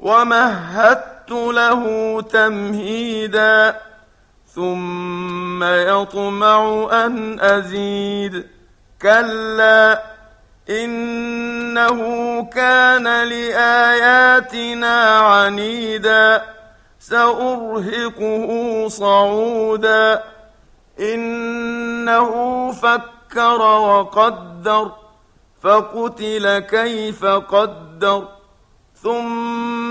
ومهدت له تمهيدا ثم يطمع أن أزيد. كلا إنه كان لآياتنا عنيدا. سأرهقه صعودا. إنه فكر وقدر فقتل كيف قدر ثم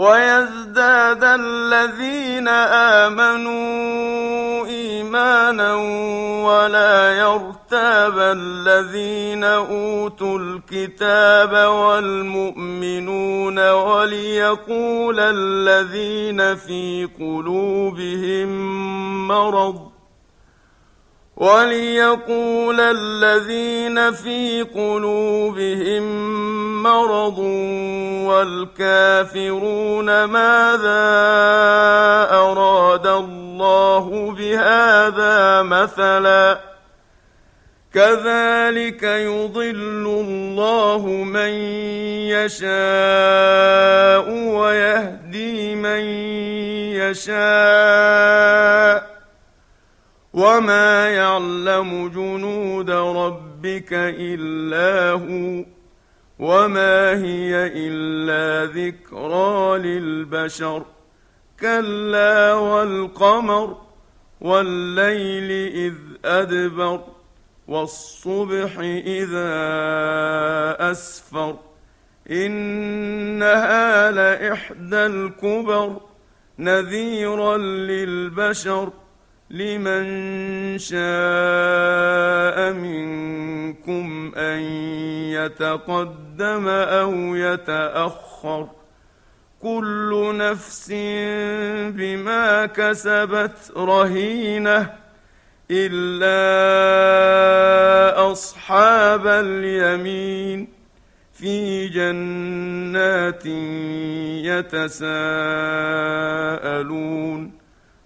ويزداد الذين آمنوا إيمانا ولا يرتاب الذين أوتوا الكتاب والمؤمنون وليقول الذين في قلوبهم مرض وليقول الذين في قلوبهم مرض والكافرون ماذا أراد الله بهذا مثلا كذلك يضل الله من يشاء ويهدي من يشاء وما يعلم جنود ربك الا هو وما هي الا ذكرى للبشر كلا والقمر والليل اذ ادبر والصبح اذا اسفر انها لاحدى الكبر نذيرا للبشر لمن شاء منكم أن يتقدم أو يتأخر كل نفس بما كسبت رهينة إلا أصحاب اليمين في جنات يتساءلون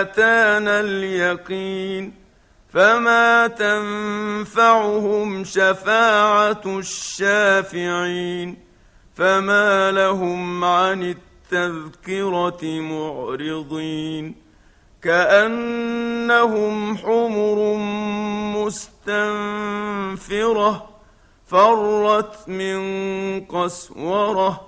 أتانا اليقين فما تنفعهم شفاعة الشافعين فما لهم عن التذكرة معرضين كأنهم حمر مستنفرة فرت من قسورة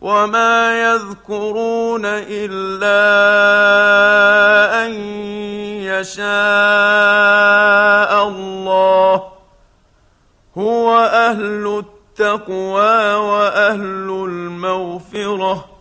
وما يذكرون الا ان يشاء الله هو أهل التقوى واهل المغفره